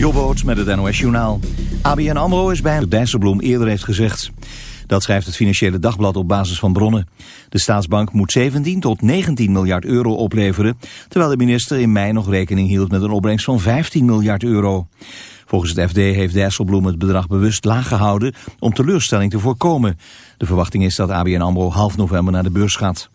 Jobboot met het NOS Journaal. ABN AMRO is bijna Dijsselbloem eerder heeft gezegd. Dat schrijft het Financiële Dagblad op basis van bronnen. De staatsbank moet 17 tot 19 miljard euro opleveren... terwijl de minister in mei nog rekening hield met een opbrengst van 15 miljard euro. Volgens het FD heeft Dijsselbloem het bedrag bewust laag gehouden... om teleurstelling te voorkomen. De verwachting is dat ABN AMRO half november naar de beurs gaat.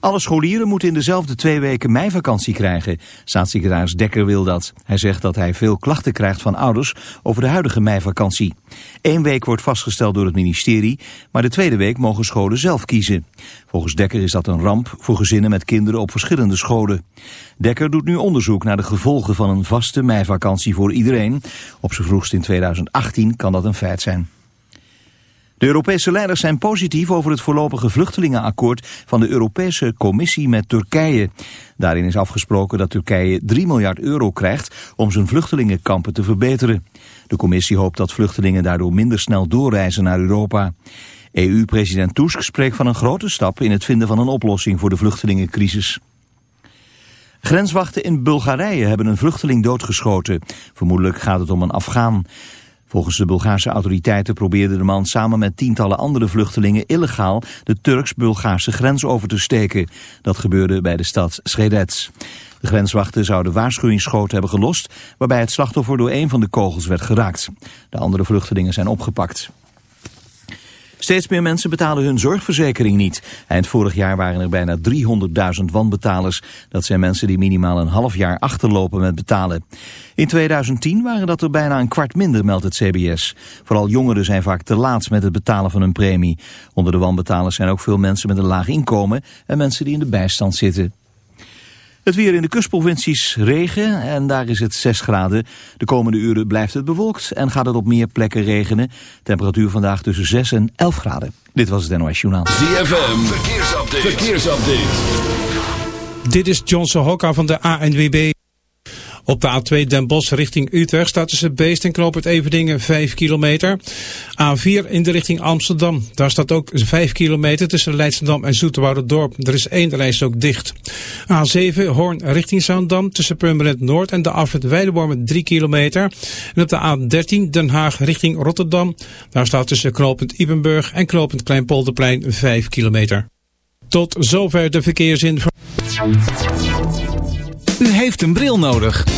Alle scholieren moeten in dezelfde twee weken meivakantie krijgen. Staatssecretaris Dekker wil dat. Hij zegt dat hij veel klachten krijgt van ouders over de huidige meivakantie. Eén week wordt vastgesteld door het ministerie, maar de tweede week mogen scholen zelf kiezen. Volgens Dekker is dat een ramp voor gezinnen met kinderen op verschillende scholen. Dekker doet nu onderzoek naar de gevolgen van een vaste meivakantie voor iedereen. Op z'n vroegst in 2018 kan dat een feit zijn. De Europese leiders zijn positief over het voorlopige vluchtelingenakkoord van de Europese Commissie met Turkije. Daarin is afgesproken dat Turkije 3 miljard euro krijgt om zijn vluchtelingenkampen te verbeteren. De commissie hoopt dat vluchtelingen daardoor minder snel doorreizen naar Europa. EU-president Tusk spreekt van een grote stap in het vinden van een oplossing voor de vluchtelingencrisis. Grenswachten in Bulgarije hebben een vluchteling doodgeschoten. Vermoedelijk gaat het om een Afghaan. Volgens de Bulgaarse autoriteiten probeerde de man samen met tientallen andere vluchtelingen illegaal de Turks-Bulgaarse grens over te steken. Dat gebeurde bij de stad Schredets. De grenswachten zouden waarschuwingsschoten hebben gelost, waarbij het slachtoffer door een van de kogels werd geraakt. De andere vluchtelingen zijn opgepakt. Steeds meer mensen betalen hun zorgverzekering niet. Eind vorig jaar waren er bijna 300.000 wanbetalers. Dat zijn mensen die minimaal een half jaar achterlopen met betalen. In 2010 waren dat er bijna een kwart minder, meldt het CBS. Vooral jongeren zijn vaak te laat met het betalen van hun premie. Onder de wanbetalers zijn ook veel mensen met een laag inkomen en mensen die in de bijstand zitten. Het weer in de kustprovincies regen en daar is het 6 graden. De komende uren blijft het bewolkt en gaat het op meer plekken regenen. Temperatuur vandaag tussen 6 en 11 graden. Dit was het NOS Journaal. ZFM, verkeersupdate. verkeersupdate. Dit is Johnson Hokka van de ANWB. Op de A2 Den Bosch richting Utrecht staat tussen Beest en Knoop het Everdingen 5 kilometer. A4 in de richting Amsterdam. Daar staat ook 5 kilometer tussen Leidschendam en Dorp. Er is één reis ook dicht. A7 Hoorn richting Zaandam tussen Purmerend Noord en de afrit Weidewormen 3 kilometer. En op de A13 Den Haag richting Rotterdam. Daar staat tussen knooppunt Ibenburg en knooppunt Kleinpolderplein 5 kilometer. Tot zover de verkeersinformatie. U heeft een bril nodig.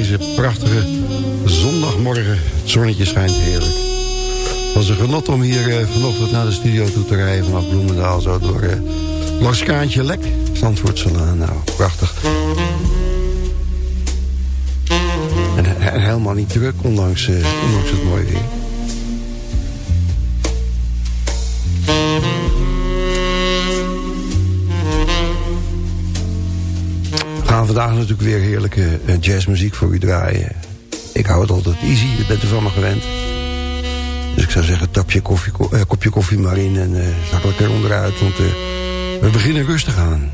Deze prachtige zondagmorgen. Het zonnetje schijnt heerlijk. Het was een genot om hier uh, vanochtend naar de studio toe te rijden... vanaf Bloemendaal, zo door langs Kaantje Lek, Zandvoortselaan. Nou, prachtig. En, helemaal niet druk, ondanks, uh, ondanks het mooie weer. Vandaag natuurlijk weer heerlijke uh, jazzmuziek voor u draaien. Ik hou het altijd easy, je bent er van me gewend. Dus ik zou zeggen, tap je koffie, uh, kopje koffie maar in en uh, zak lekker onderuit. Want we beginnen rustig aan.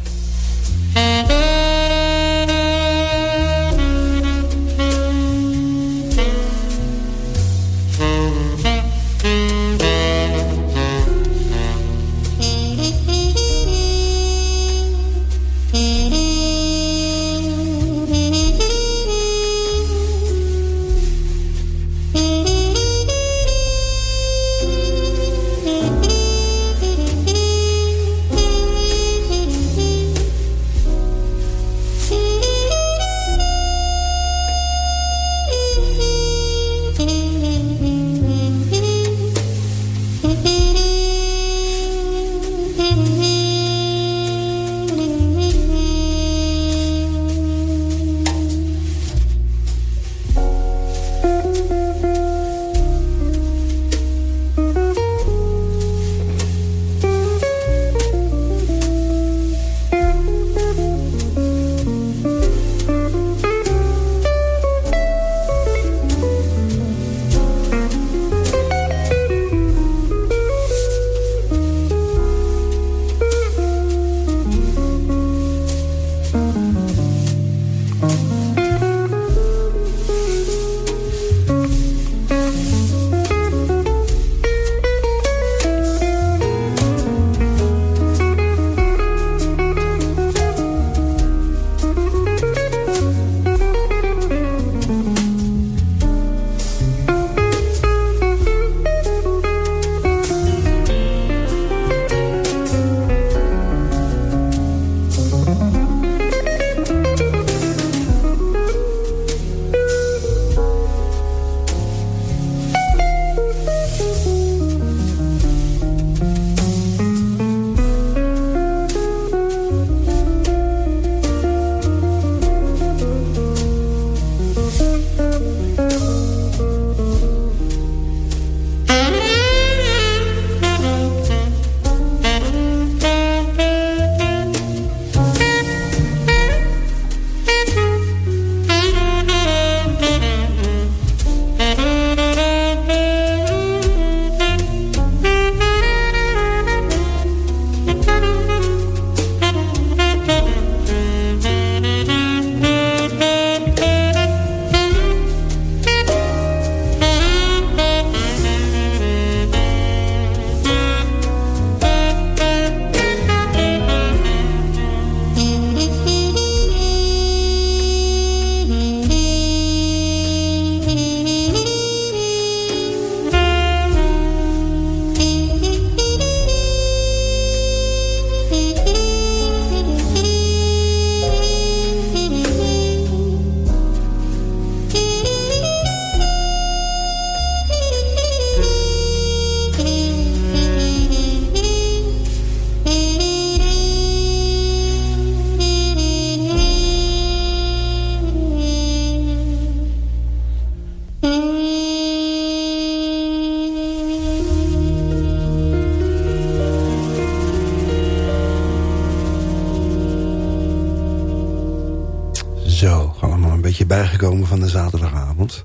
Van de zaterdagavond.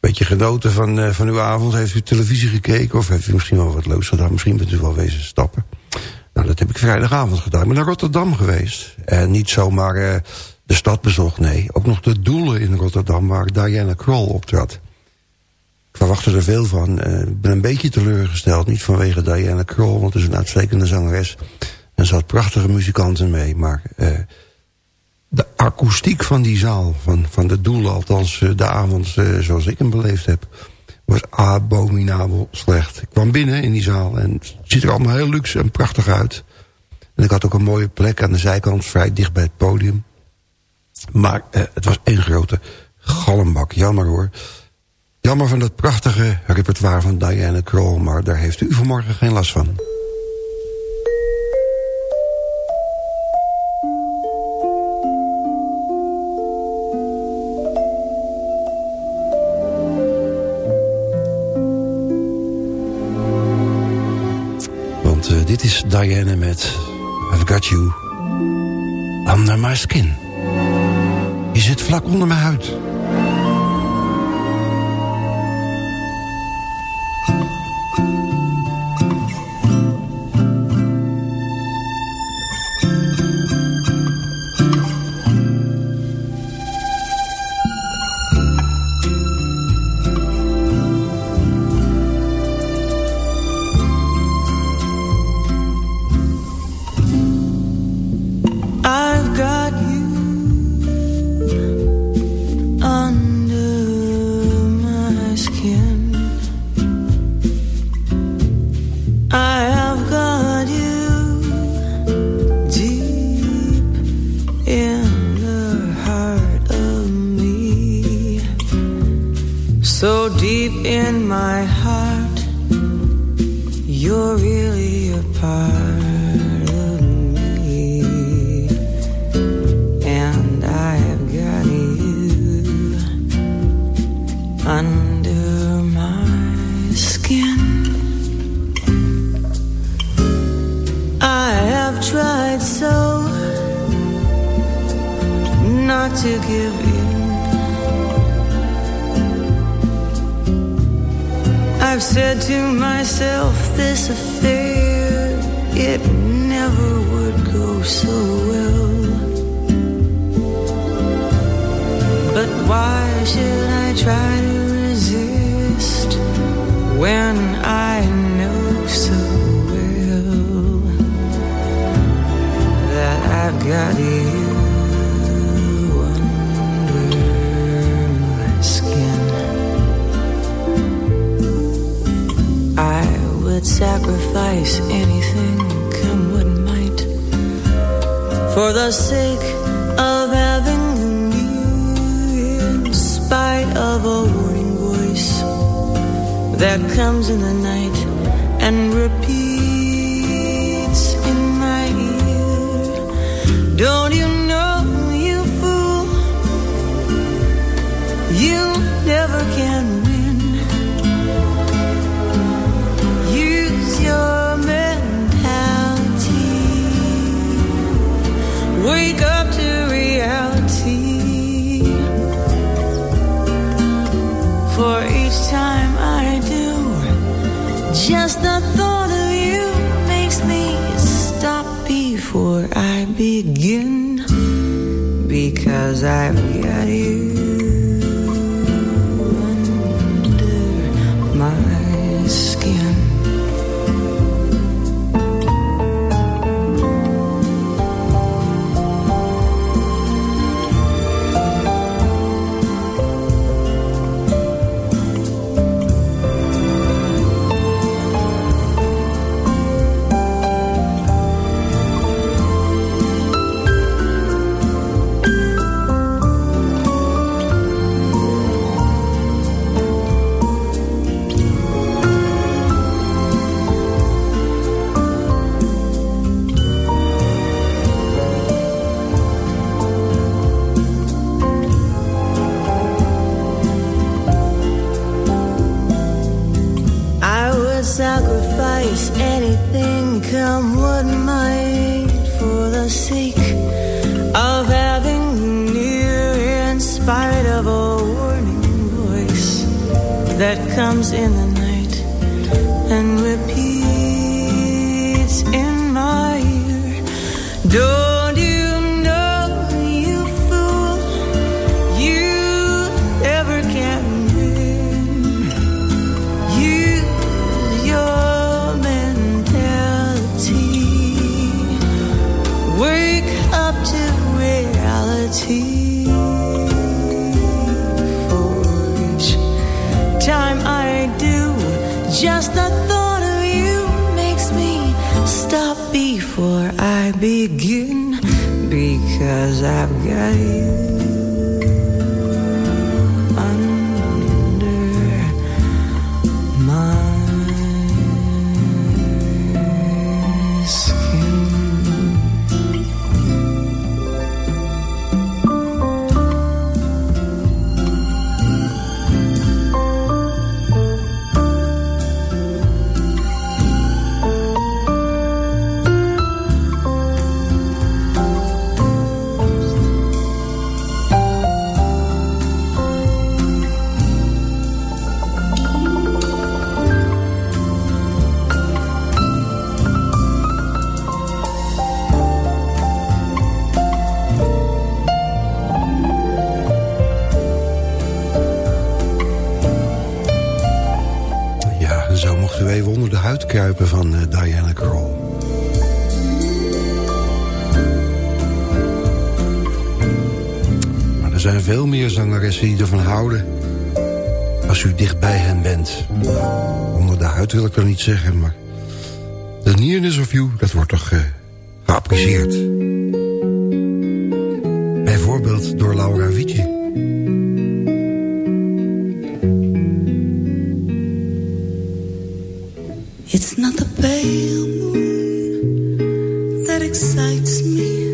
Beetje genoten van, uh, van uw avond. Heeft u televisie gekeken of heeft u misschien wel wat leuks gedaan? Misschien bent u wel wezen stappen. Nou, dat heb ik vrijdagavond gedaan. Ik ben naar Rotterdam geweest. En niet zomaar uh, de stad bezocht, nee. Ook nog de doelen in Rotterdam waar Diana Kroll optrad. Ik verwachtte er veel van. Uh, ik ben een beetje teleurgesteld. Niet vanwege Diana Kroll, want het is een uitstekende zangeres. En ze had prachtige muzikanten mee. Maar de akoestiek van die zaal, van, van de doel, althans eh, de avond eh, zoals ik hem beleefd heb, was abominabel slecht. Ik kwam binnen in die zaal en het ziet er allemaal heel luxe en prachtig uit. En ik had ook een mooie plek aan de zijkant, vrij dicht bij het podium. Maar eh, het was één grote galmbak, jammer hoor. Jammer van dat prachtige repertoire van Diana Kroll, maar daar heeft u vanmorgen geen last van. dit is Diane met I've Got You Under My Skin. Je zit vlak onder mijn huid. begin because I've got begin because I've got you. Als u dicht bij hen bent. Onder de huid wil ik dan niet zeggen, maar... The nearness of you, dat wordt toch uh, geapprecieerd. Bijvoorbeeld door Laura Vici. It's not the pale moon that excites me,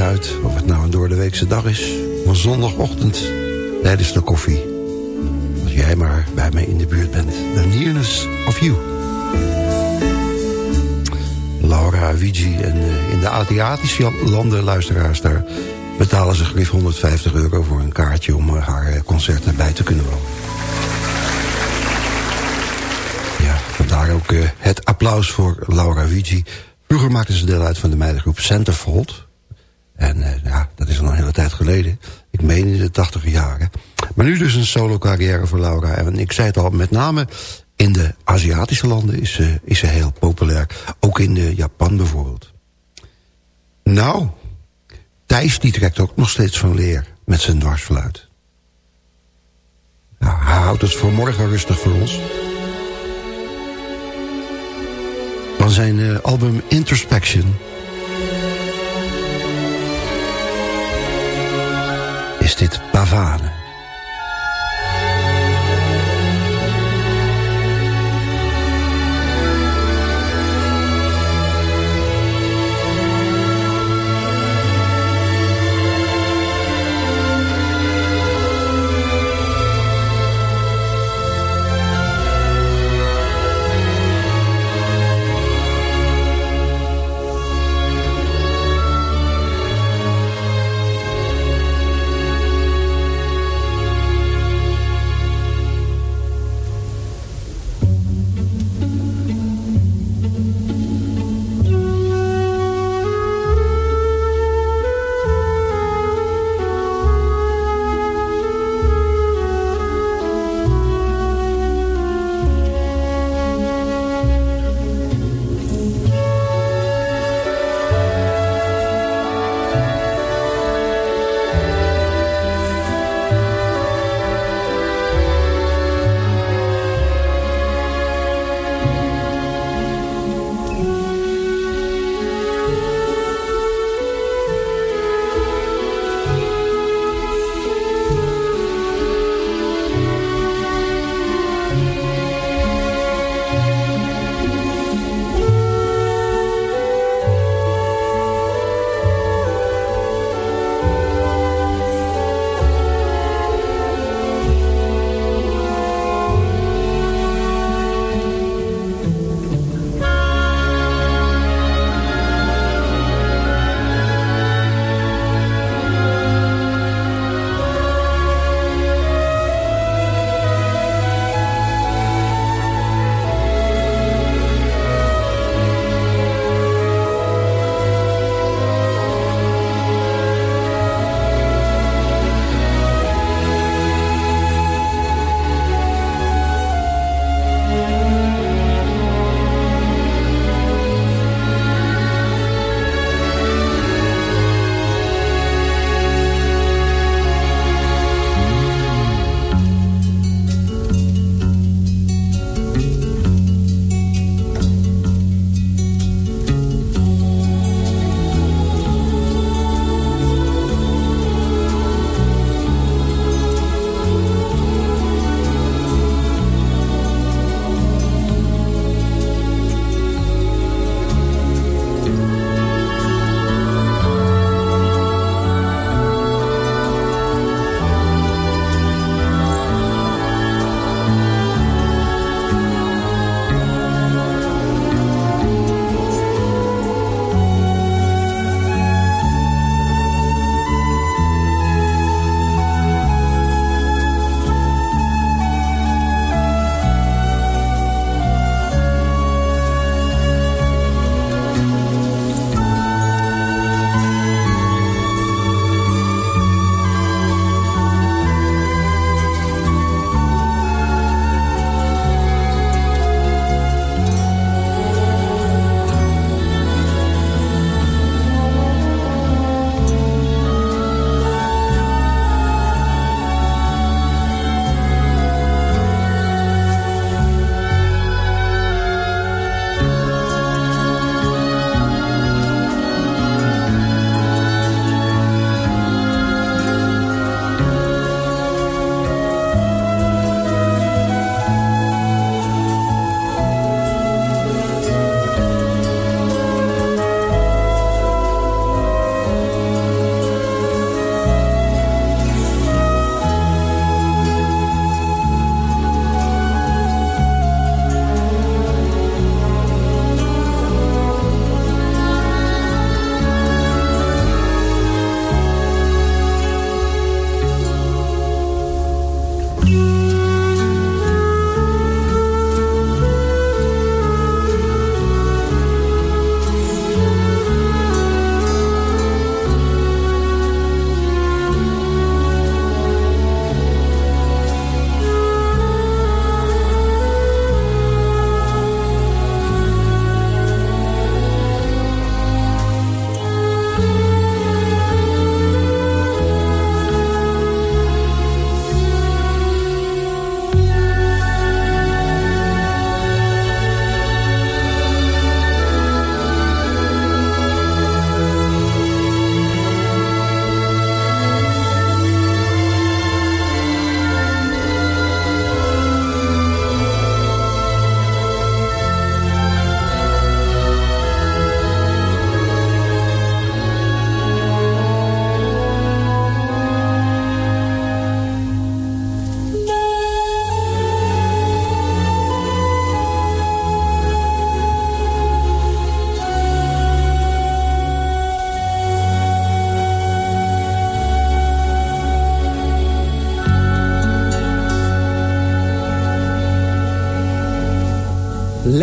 uit of het nou een doordeweekse dag is... een zondagochtend tijdens de koffie. Als jij maar bij mij in de buurt bent. The nearness of you. Laura Vigi en eh, in de Aziatische landen, luisteraars... daar betalen ze geliefd 150 euro voor een kaartje... om eh, haar eh, concerten bij te kunnen wonen. Ja, vandaar ook het applaus voor Laura Vigi. Vroeger maakte ze deel uit van de meidengroep Centerfold. En eh, ja, dat is al een hele tijd geleden. Ik meen in de tachtige jaren. Maar nu dus een solo carrière voor Laura. En ik zei het al, met name in de Aziatische landen is ze, is ze heel populair. Ook in uh, Japan bijvoorbeeld. Nou, Thijs die trekt ook nog steeds van leer met zijn dwarsfluit. Nou, hij houdt het voor morgen rustig voor ons. Van zijn uh, album Introspection... dit Pavane.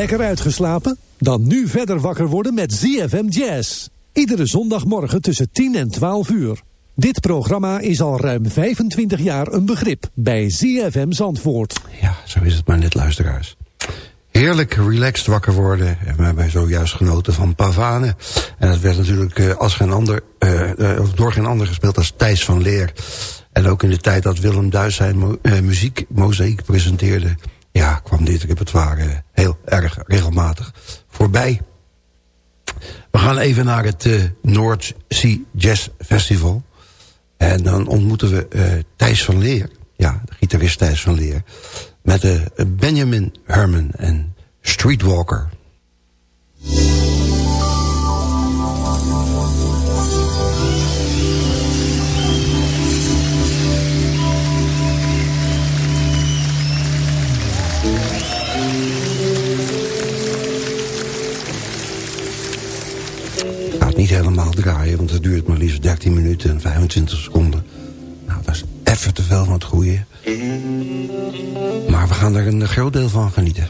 Lekker uitgeslapen? Dan nu verder wakker worden met ZFM Jazz. Iedere zondagmorgen tussen 10 en 12 uur. Dit programma is al ruim 25 jaar een begrip bij ZFM Zandvoort. Ja, zo is het maar net, luisteraars. Heerlijk relaxed wakker worden. En we hebben zojuist genoten van Pavane. En dat werd natuurlijk uh, als geen ander, uh, uh, door geen ander gespeeld als Thijs van Leer. En ook in de tijd dat Willem Duis zijn mo muziek mozaïek presenteerde... ja, kwam dit repertoire heel erg regelmatig voorbij. We gaan even naar het North Sea Jazz Festival. En dan ontmoeten we Thijs van Leer. Ja, de gitarist Thijs van Leer met de Benjamin Herman en Streetwalker. helemaal draaien. Want dat duurt maar liefst 13 minuten en 25 seconden. Nou, dat is even te veel van het groeien, Maar we gaan er een groot deel van genieten.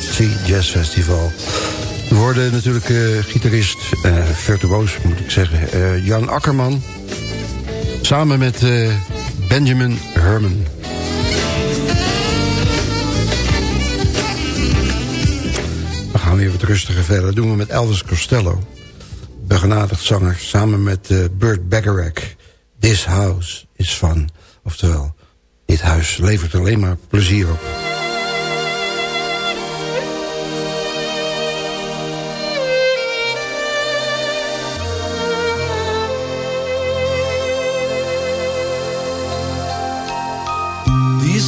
Sea Jazz Festival. We hoorden natuurlijk uh, gitarist, uh, virtuoos moet ik zeggen, Jan Akkerman. Samen met Benjamin Herman. We gaan weer wat rustiger verder. Dat doen we met Elvis Costello. Begenadigd zanger, samen met Burt Bacharach. This house is fun. Oftewel, dit huis levert alleen maar plezier op.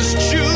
just choose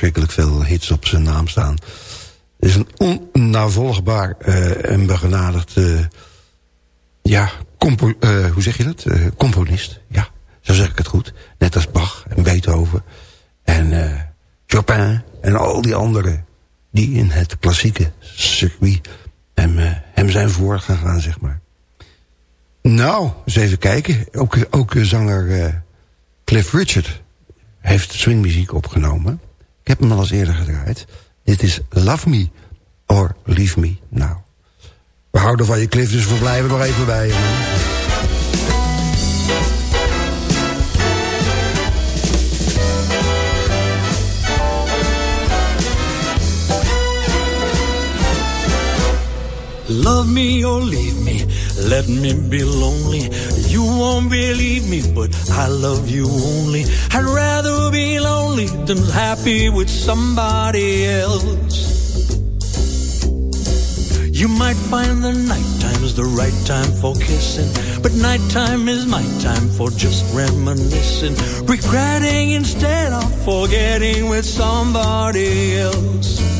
verschrikkelijk veel hits op zijn naam staan. is een onnavolgbaar eh, en begenadigd... eh, ja, compo eh, hoe zeg je dat? Componist, ja, zo zeg ik het goed. Net als Bach en Beethoven en Chopin en al die anderen... die in het klassieke circuit hem, hem zijn voorgegaan, zeg maar. Nou, eens even kijken. Ook, ook zanger Cliff Richard heeft swingmuziek opgenomen. Ik heb hem al eens eerder gedraaid. Dit is Love Me or Leave Me. Nou, we houden van je Cliff, dus we blijven nog even bij je. Love me or leave me, let me be lonely. You won't believe me, but I love you only. I'd rather be lonely than happy with somebody else. You might find the nighttime's the right time for kissing, but nighttime is my time for just reminiscing, regretting instead of forgetting with somebody else.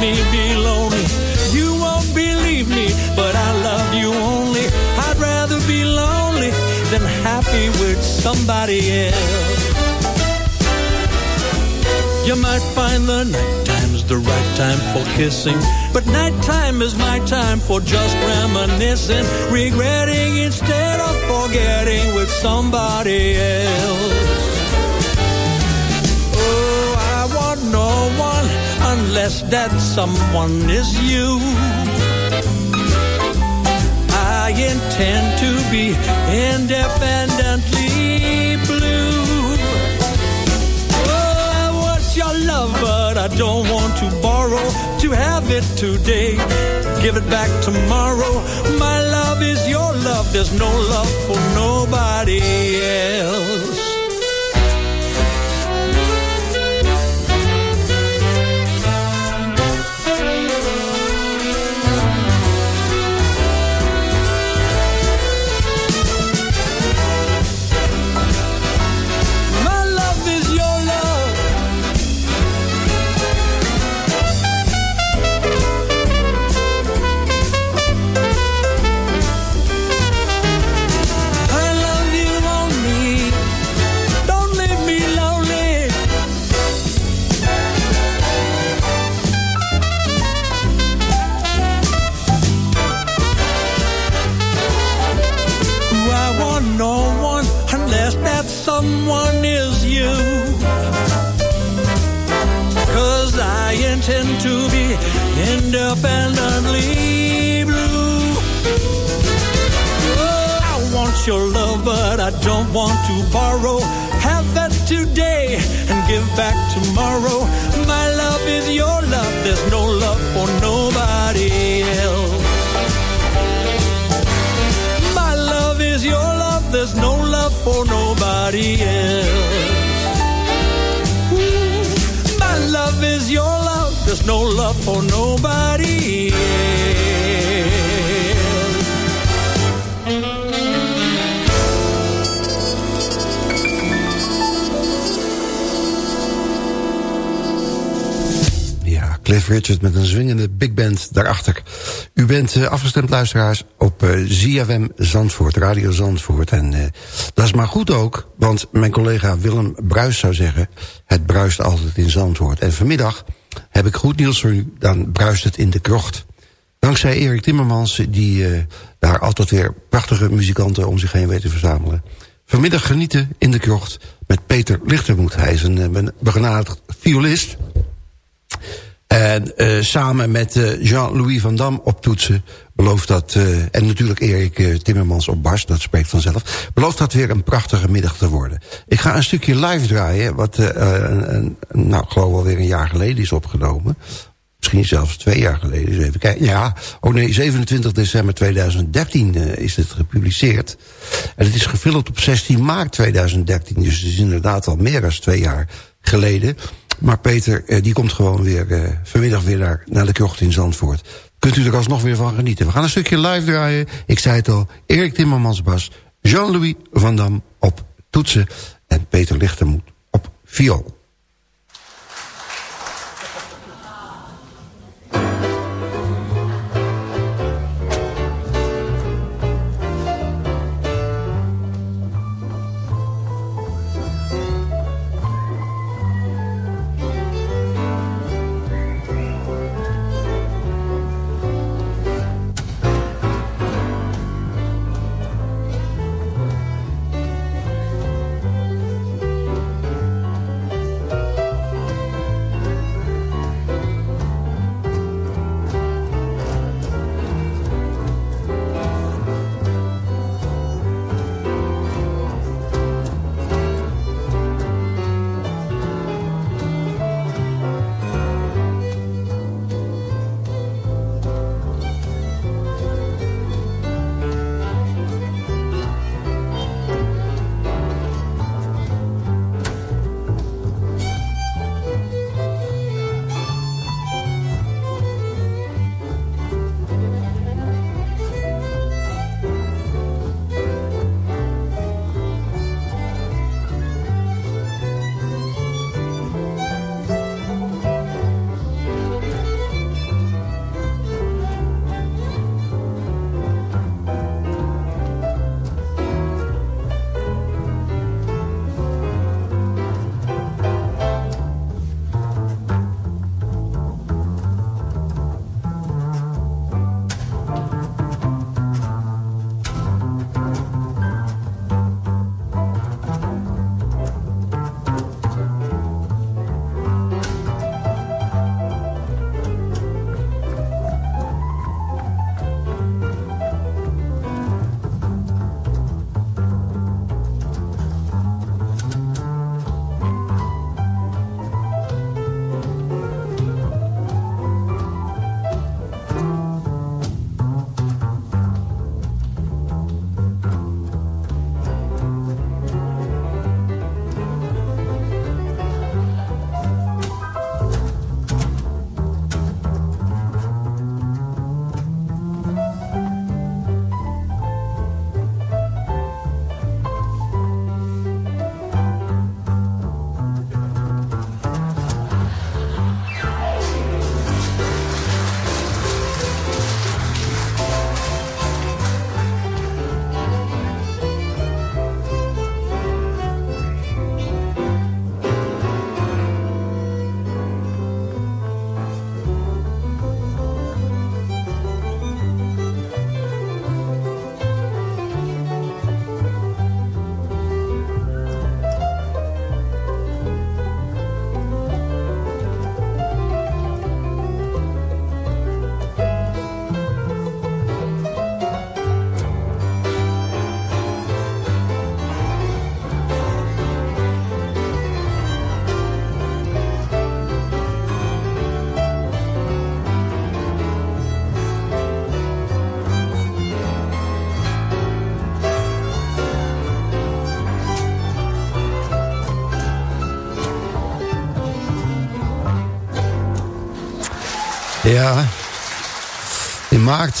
Me be lonely. You won't believe me, but I love you only. I'd rather be lonely than happy with somebody else. You might find the nighttime's the right time for kissing, but nighttime is my time for just reminiscing, regretting instead of forgetting with somebody else. Oh, I want no one unless that someone is you. I intend to be independently blue. Oh, I want your love, but I don't want to borrow. To have it today, give it back tomorrow. My love is your love, there's no love for nobody else. Independently blue. Oh, I want your love, but I don't want to borrow. Have that today and give back tomorrow. My love is your love, there's no love for nobody else. My love is your love, there's no love for nobody else. There's no love for nobody. Ja, Cliff Richard met een zwingende big band daarachter. U bent eh, afgestemd luisteraars op eh ZFM Zandvoort, Radio Zandvoort. En eh, dat is maar goed ook, want mijn collega Willem Bruis zou zeggen... het bruist altijd in Zandvoort. En vanmiddag heb ik goed nieuws voor u, dan bruist het in de krocht. Dankzij Erik Timmermans, die eh, daar altijd weer prachtige muzikanten om zich heen weet te verzamelen. Vanmiddag genieten in de krocht met Peter Lichtermoed. Hij is een begenadigd violist... En uh, samen met uh, Jean-Louis van Dam op toetsen belooft dat... Uh, en natuurlijk Erik uh, Timmermans op bas, dat spreekt vanzelf... belooft dat weer een prachtige middag te worden. Ik ga een stukje live draaien, wat een, een, nou, ik geloof alweer een jaar geleden is opgenomen. Misschien zelfs twee jaar geleden. Dus even kijken. Ja, oh nee, 27 december 2013 is het gepubliceerd. En het is gefilmd op 16 maart 2013. Dus het is inderdaad al meer dan twee jaar geleden... Maar Peter, eh, die komt gewoon weer uh, vanmiddag weer naar, naar de krocht in Zandvoort. Kunt u er alsnog weer van genieten. We gaan een stukje live draaien. Ik zei het al, Erik Timmermans bas, Jean-Louis van Dam op toetsen... en Peter Lichtermoed op viool.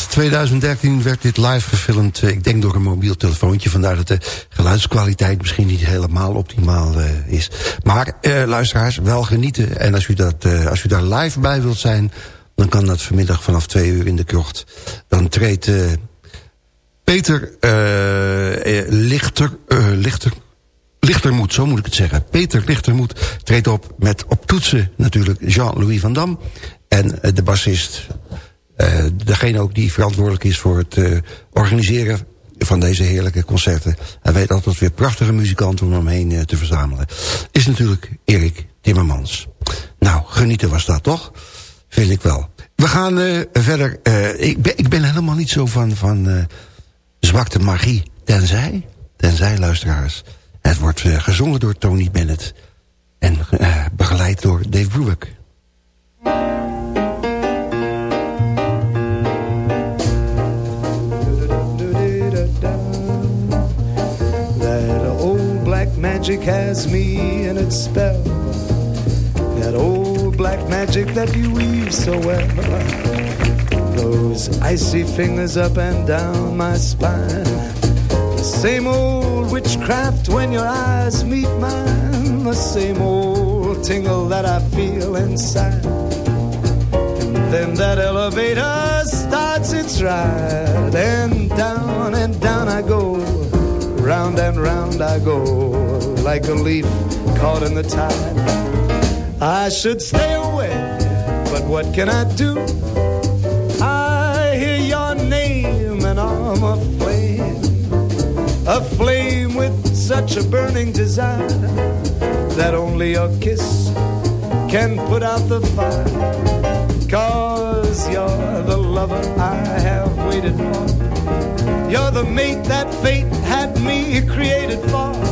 Maart 2013 werd dit live gefilmd, eh, ik denk door een mobiel telefoontje. Vandaar dat de geluidskwaliteit misschien niet helemaal optimaal uh, is. Maar uh, luisteraars, wel genieten. En als u, dat, als u daar live bij wilt zijn... dan kan dat vanmiddag vanaf twee uur in de krocht. Dan treedt Peter Lichter, Lichter, Lichtermoed, zo moet ik het zeggen. Peter Lichtermoed treedt op met op toetsen natuurlijk Jean-Louis van Dam... en de bassist degene ook die verantwoordelijk is voor het uh, organiseren van deze heerlijke concerten. Hij weet altijd weer prachtige muzikanten om hem heen uh, te verzamelen. Is natuurlijk Erik Timmermans. Nou, genieten was dat toch? Vind ik wel. We gaan verder. ik, ben, ik ben helemaal niet zo van, van zwakte magie. Tenzij, tenzij luisteraars. Het wordt gezongen door Tony Bennett. En begeleid door Dave Brubeck. Magic has me in its spell. That old black magic that you weave so well. Those icy fingers up and down my spine. The same old witchcraft when your eyes meet mine. The same old tingle that I feel inside. And then that elevator starts its ride. And down and down I go Round and round I go, like a leaf caught in the tide. I should stay away, but what can I do? I hear your name and I'm aflame. Aflame with such a burning desire that only a kiss can put out the fire. Cause you're the lover I have waited for. You're the mate that fate had me created for.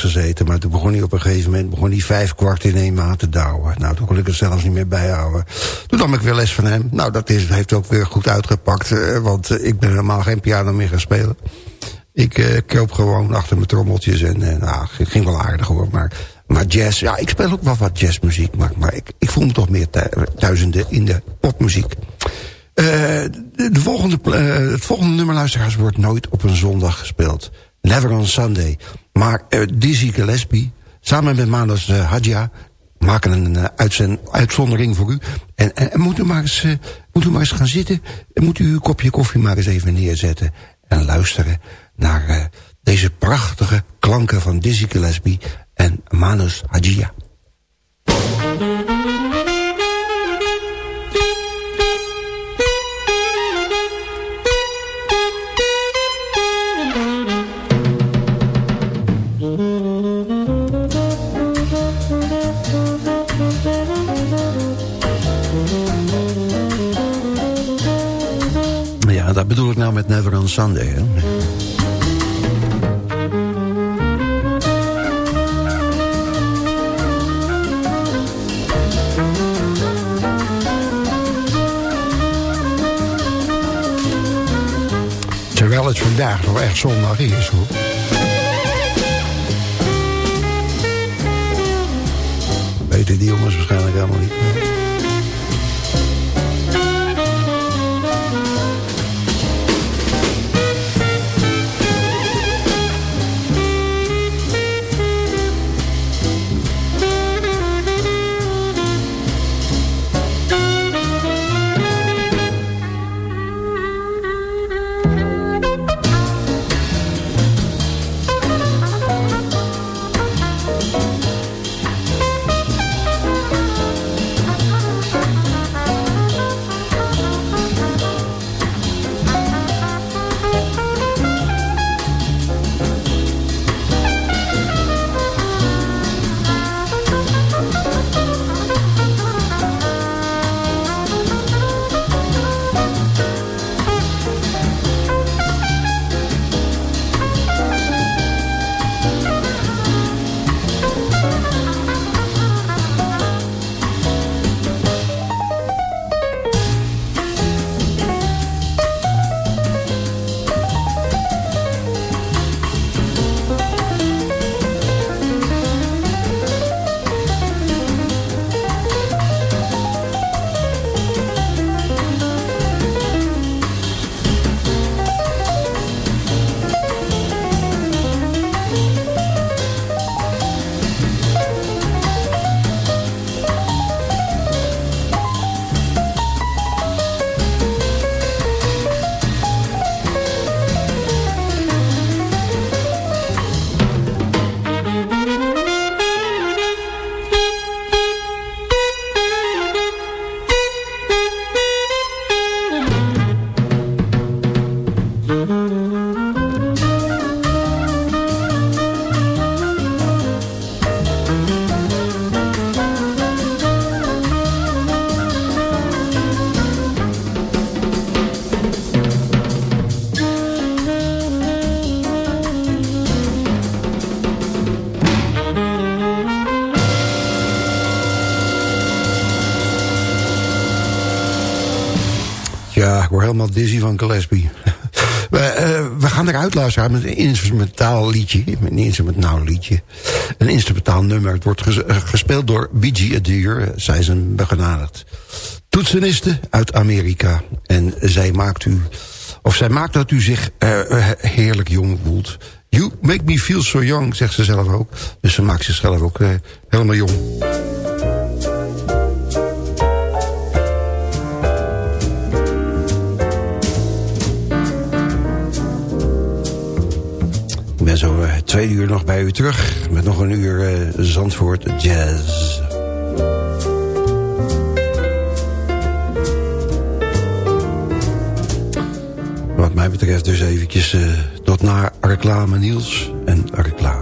Gezeten. Maar toen begon hij op een gegeven moment begon hij vijf kwart in één maand te douwen. Nou, toen kon ik het zelfs niet meer bijhouden. Toen nam ik weer les van hem. Nou, dat is, heeft ook weer goed uitgepakt. Uh, want uh, ik ben helemaal geen piano meer gaan spelen. Ik kroop gewoon achter mijn trommeltjes. En nou, het ging wel aardig hoor. Maar, maar jazz, ja, ik speel ook wel wat jazzmuziek. Maar, ik, ik voel me toch meer thuis in de, in de popmuziek. Uh, de, de volgende, uh, het volgende nummer, luisteraars, wordt nooit op een zondag gespeeld. Never on Sunday. Maar uh, Dizzy Gillespie, samen met Manos Hadja... maken een uh, uitzend, uitzondering voor u. En, en, en, moet, u maar eens, uh, moet u maar eens gaan zitten. En moet u uw kopje koffie maar eens even neerzetten. En luisteren naar uh, deze prachtige klanken van Dizzy Gillespie en Manus Hajia. Ja, dat bedoel ik nou met Never on Sunday. Hè? Terwijl het vandaag nog echt zondag is, hoor. Weten die jongens waarschijnlijk helemaal niet. Helemaal dizzy van Gillespie. we, uh, we gaan eruit luisteren met een instrumentaal liedje. Een instrumentaal liedje. Een instrumentaal nummer. Het wordt ges gespeeld door B.G. Adair. Zij een begenadigd toetseniste uit Amerika. En zij maakt u... Of zij maakt dat u zich uh, heerlijk jong voelt. You make me feel so young, zegt ze zelf ook. Dus ze maakt zichzelf ook helemaal jong. Ben zo uh, twee uur nog bij u terug. Met nog een uur uh, Zandvoort Jazz. Wat mij betreft dus eventjes uh, tot naar reclame Niels en reclame.